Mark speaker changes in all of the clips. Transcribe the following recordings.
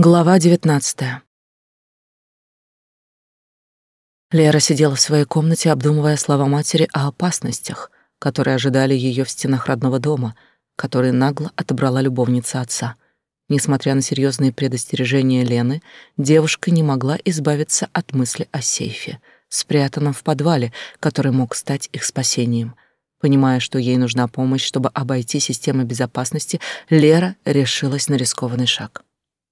Speaker 1: Глава девятнадцатая. Лера сидела в своей комнате, обдумывая слова матери о опасностях, которые ожидали ее в стенах родного дома, которые нагло отобрала любовница отца. Несмотря на серьезные предостережения Лены, девушка не могла избавиться от мысли о сейфе, спрятанном в подвале, который мог стать их спасением. Понимая, что ей нужна помощь, чтобы обойти систему безопасности, Лера решилась на рискованный шаг.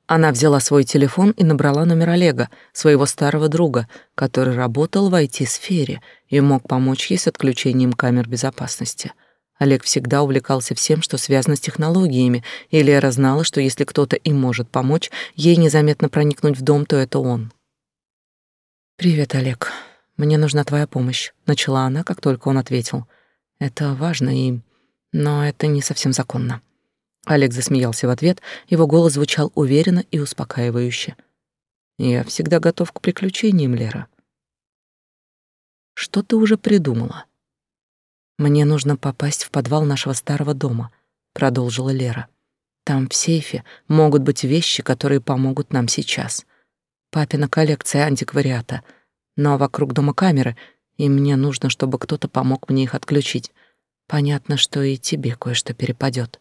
Speaker 1: Она взяла свой телефон и набрала номер Олега, своего старого друга, который работал в IT-сфере и мог помочь ей с отключением камер безопасности. Олег всегда увлекался всем, что связано с технологиями, и Лера знала, что если кто-то им может помочь, ей незаметно проникнуть в дом, то это он. «Привет, Олег. Мне нужна твоя помощь», — начала она, как только он ответил. «Это важно и... но это не совсем законно». Олег засмеялся в ответ, его голос звучал уверенно и успокаивающе. «Я всегда готов к приключениям, Лера». «Что ты уже придумала?» «Мне нужно попасть в подвал нашего старого дома», — продолжила Лера. «Там в сейфе могут быть вещи, которые помогут нам сейчас. Папина коллекция антиквариата, но вокруг дома камеры, и мне нужно, чтобы кто-то помог мне их отключить. Понятно, что и тебе кое-что перепадет.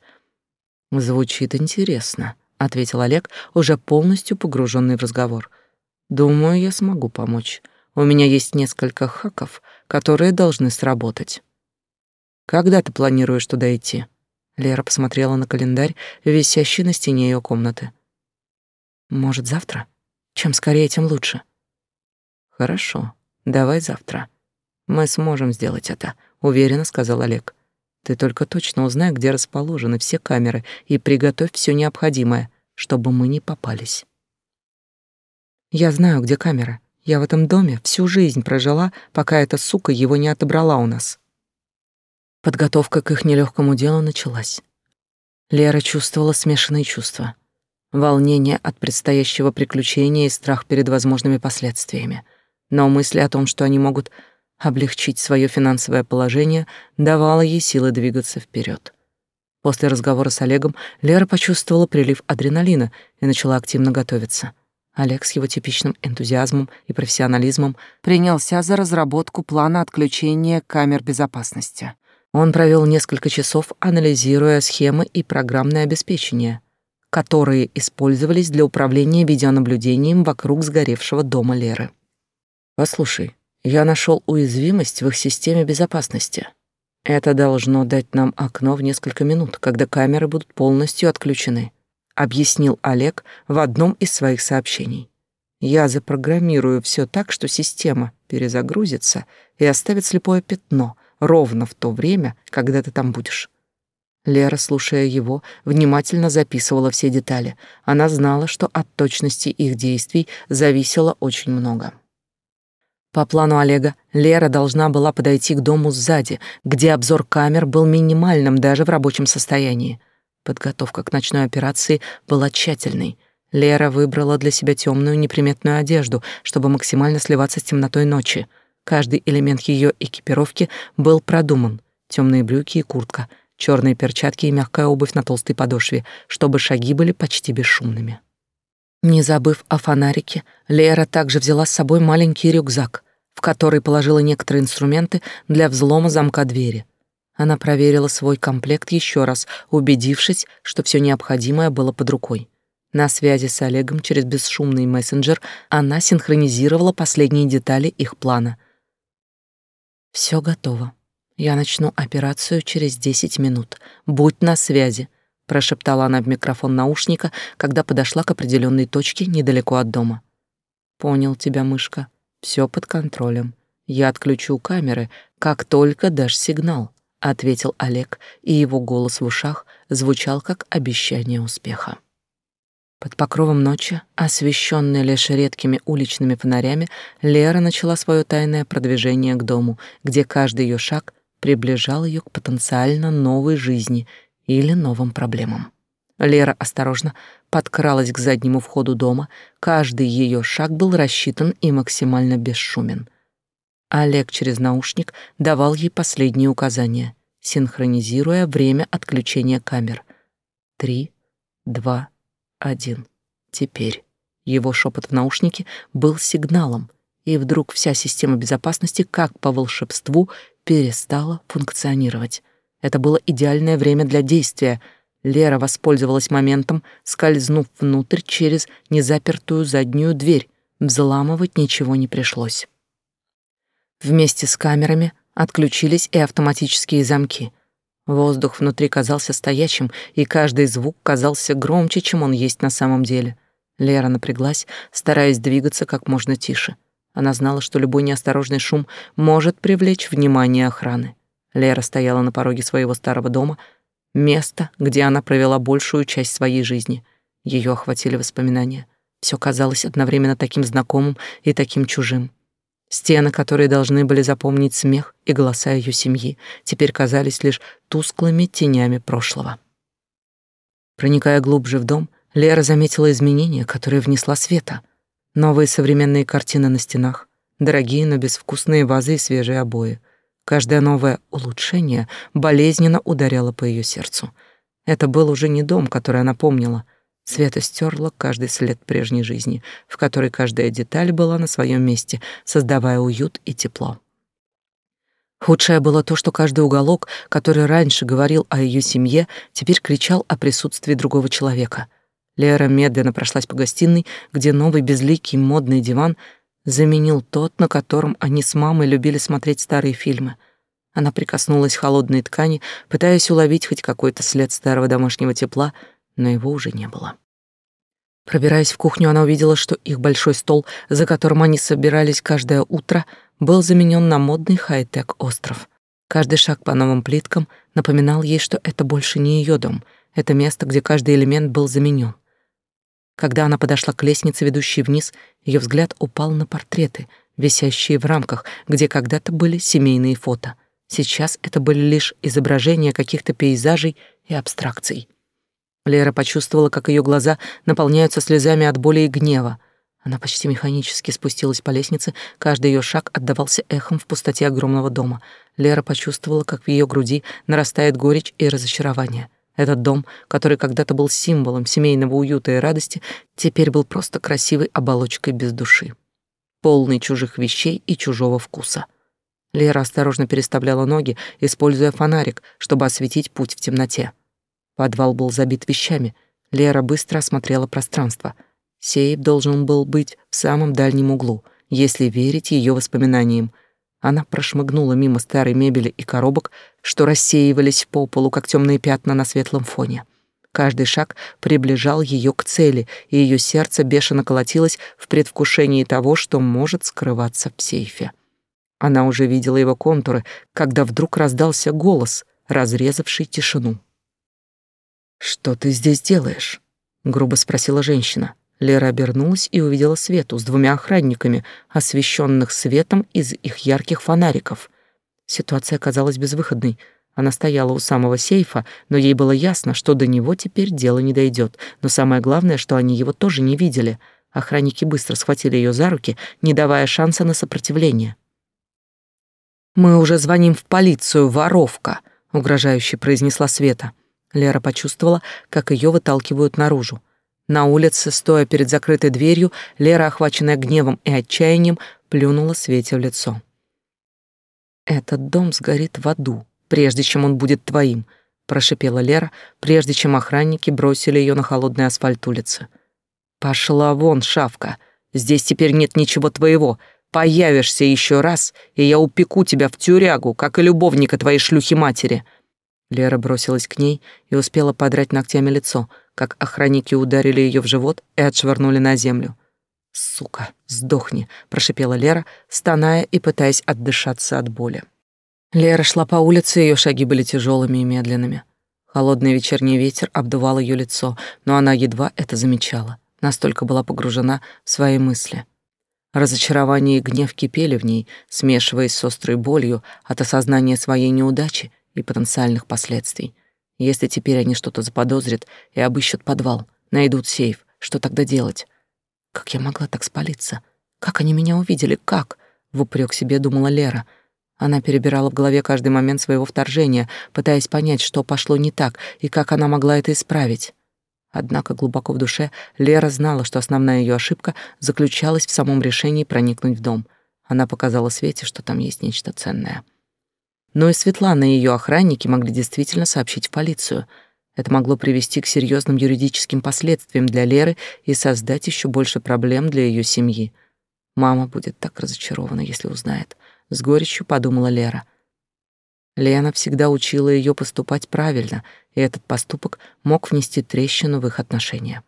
Speaker 1: Звучит интересно, ответил Олег, уже полностью погруженный в разговор. Думаю, я смогу помочь. У меня есть несколько хаков, которые должны сработать. Когда ты планируешь туда идти? Лера посмотрела на календарь, висящий на стене ее комнаты. Может, завтра? Чем скорее, тем лучше. Хорошо. Давай завтра. Мы сможем сделать это, уверенно сказал Олег. Ты только точно узнай, где расположены все камеры, и приготовь все необходимое, чтобы мы не попались. Я знаю, где камера. Я в этом доме всю жизнь прожила, пока эта сука его не отобрала у нас. Подготовка к их нелегкому делу началась. Лера чувствовала смешанные чувства. Волнение от предстоящего приключения и страх перед возможными последствиями. Но мысли о том, что они могут облегчить свое финансовое положение давало ей силы двигаться вперед. После разговора с Олегом Лера почувствовала прилив адреналина и начала активно готовиться. Олег с его типичным энтузиазмом и профессионализмом принялся за разработку плана отключения камер безопасности. Он провел несколько часов, анализируя схемы и программное обеспечение, которые использовались для управления видеонаблюдением вокруг сгоревшего дома Леры. «Послушай, я нашел уязвимость в их системе безопасности. Это должно дать нам окно в несколько минут, когда камеры будут полностью отключены, объяснил Олег в одном из своих сообщений. Я запрограммирую все так, что система перезагрузится и оставит слепое пятно ровно в то время, когда ты там будешь. Лера, слушая его, внимательно записывала все детали. Она знала, что от точности их действий зависело очень много. По плану Олега, Лера должна была подойти к дому сзади, где обзор камер был минимальным даже в рабочем состоянии. Подготовка к ночной операции была тщательной. Лера выбрала для себя темную неприметную одежду, чтобы максимально сливаться с темнотой ночи. Каждый элемент ее экипировки был продуман. Темные брюки и куртка, черные перчатки и мягкая обувь на толстой подошве, чтобы шаги были почти бесшумными. Не забыв о фонарике, Лера также взяла с собой маленький рюкзак в который положила некоторые инструменты для взлома замка двери. Она проверила свой комплект еще раз, убедившись, что все необходимое было под рукой. На связи с Олегом через бесшумный мессенджер она синхронизировала последние детали их плана. Все готово. Я начну операцию через десять минут. Будь на связи, прошептала она в микрофон наушника, когда подошла к определенной точке недалеко от дома. Понял тебя, мышка. Все под контролем. Я отключу камеры, как только дашь сигнал, ответил Олег, и его голос в ушах звучал как обещание успеха. Под покровом ночи, освещенная лишь редкими уличными фонарями, Лера начала свое тайное продвижение к дому, где каждый ее шаг приближал ее к потенциально новой жизни или новым проблемам. Лера осторожно подкралась к заднему входу дома. Каждый ее шаг был рассчитан и максимально бесшумен. Олег через наушник давал ей последние указания, синхронизируя время отключения камер. Три, два, один. теперь. Его шепот в наушнике был сигналом, и вдруг вся система безопасности, как по волшебству, перестала функционировать. Это было идеальное время для действия. Лера воспользовалась моментом, скользнув внутрь через незапертую заднюю дверь. Взламывать ничего не пришлось. Вместе с камерами отключились и автоматические замки. Воздух внутри казался стоячим, и каждый звук казался громче, чем он есть на самом деле. Лера напряглась, стараясь двигаться как можно тише. Она знала, что любой неосторожный шум может привлечь внимание охраны. Лера стояла на пороге своего старого дома, место, где она провела большую часть своей жизни. Ее охватили воспоминания. Все казалось одновременно таким знакомым и таким чужим. Стены, которые должны были запомнить смех и голоса ее семьи, теперь казались лишь тусклыми тенями прошлого. Проникая глубже в дом, Лера заметила изменения, которые внесла Света — Новые современные картины на стенах, дорогие, но безвкусные вазы и свежие обои. Каждое новое улучшение болезненно ударяло по ее сердцу. Это был уже не дом, который она помнила. Света стерла каждый след прежней жизни, в которой каждая деталь была на своем месте, создавая уют и тепло. Худшее было то, что каждый уголок, который раньше говорил о ее семье, теперь кричал о присутствии другого человека. Лера медленно прошлась по гостиной, где новый безликий модный диван заменил тот, на котором они с мамой любили смотреть старые фильмы. Она прикоснулась к холодной ткани, пытаясь уловить хоть какой-то след старого домашнего тепла, но его уже не было. Пробираясь в кухню, она увидела, что их большой стол, за которым они собирались каждое утро, был заменен на модный хай-тек остров. Каждый шаг по новым плиткам напоминал ей, что это больше не ее дом, это место, где каждый элемент был заменен. Когда она подошла к лестнице, ведущей вниз, ее взгляд упал на портреты, висящие в рамках, где когда-то были семейные фото. Сейчас это были лишь изображения каких-то пейзажей и абстракций. Лера почувствовала, как ее глаза наполняются слезами от боли и гнева. Она почти механически спустилась по лестнице, каждый ее шаг отдавался эхом в пустоте огромного дома. Лера почувствовала, как в ее груди нарастает горечь и разочарование. Этот дом, который когда-то был символом семейного уюта и радости, теперь был просто красивой оболочкой без души, полный чужих вещей и чужого вкуса. Лера осторожно переставляла ноги, используя фонарик, чтобы осветить путь в темноте. Подвал был забит вещами. Лера быстро осмотрела пространство. Сейф должен был быть в самом дальнем углу, если верить ее воспоминаниям — она прошмыгнула мимо старой мебели и коробок, что рассеивались по полу, как темные пятна на светлом фоне. Каждый шаг приближал ее к цели, и ее сердце бешено колотилось в предвкушении того, что может скрываться в сейфе. Она уже видела его контуры, когда вдруг раздался голос, разрезавший тишину. «Что ты здесь делаешь?» — грубо спросила женщина. Лера обернулась и увидела Свету с двумя охранниками, освещенных светом из их ярких фонариков. Ситуация казалась безвыходной. Она стояла у самого сейфа, но ей было ясно, что до него теперь дело не дойдет. Но самое главное, что они его тоже не видели. Охранники быстро схватили ее за руки, не давая шанса на сопротивление. «Мы уже звоним в полицию, воровка», — угрожающе произнесла Света. Лера почувствовала, как ее выталкивают наружу. На улице, стоя перед закрытой дверью, Лера, охваченная гневом и отчаянием, плюнула Свете в лицо. «Этот дом сгорит в аду, прежде чем он будет твоим», прошипела Лера, прежде чем охранники бросили ее на холодный асфальт улицы. «Пошла вон, шавка, здесь теперь нет ничего твоего. Появишься еще раз, и я упеку тебя в тюрягу, как и любовника твоей шлюхи-матери». Лера бросилась к ней и успела подрать ногтями лицо — как охранники ударили ее в живот и отшвырнули на землю. «Сука, сдохни!» — прошипела Лера, стоная и пытаясь отдышаться от боли. Лера шла по улице, ее шаги были тяжелыми и медленными. Холодный вечерний ветер обдувал ее лицо, но она едва это замечала, настолько была погружена в свои мысли. Разочарование и гнев кипели в ней, смешиваясь с острой болью от осознания своей неудачи и потенциальных последствий — если теперь они что-то заподозрят и обыщут подвал, найдут сейф, что тогда делать? Как я могла так спалиться? Как они меня увидели? Как? В упрек себе думала Лера. Она перебирала в голове каждый момент своего вторжения, пытаясь понять, что пошло не так и как она могла это исправить. Однако глубоко в душе Лера знала, что основная ее ошибка заключалась в самом решении проникнуть в дом. Она показала Свете, что там есть нечто ценное. Но и Светлана и ее охранники могли действительно сообщить в полицию. Это могло привести к серьезным юридическим последствиям для Леры и создать еще больше проблем для ее семьи. Мама будет так разочарована, если узнает. С горечью подумала Лера — Лена всегда учила ее поступать правильно, и этот поступок мог внести трещину в их отношения.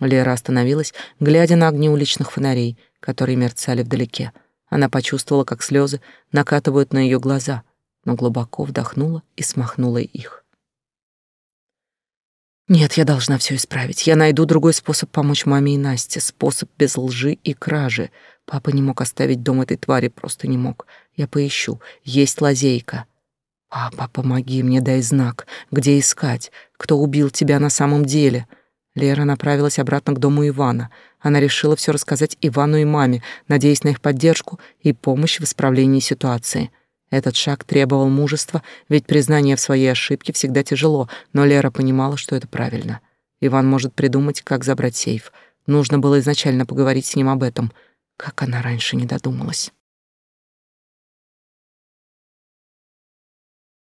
Speaker 1: Лера остановилась, глядя на огни уличных фонарей, которые мерцали вдалеке. Она почувствовала, как слезы накатывают на ее глаза, но глубоко вдохнула и смахнула их. Нет, я должна все исправить. Я найду другой способ помочь маме и Насте, способ без лжи и кражи. Папа не мог оставить дом этой твари, просто не мог. Я поищу. Есть лазейка. «Папа, помоги мне, дай знак. Где искать? Кто убил тебя на самом деле?» Лера направилась обратно к дому Ивана. Она решила все рассказать Ивану и маме, надеясь на их поддержку и помощь в исправлении ситуации. Этот шаг требовал мужества, ведь признание в своей ошибке всегда тяжело, но Лера понимала, что это правильно. Иван может придумать, как забрать сейф. Нужно было изначально поговорить с ним об этом. Как она раньше не додумалась.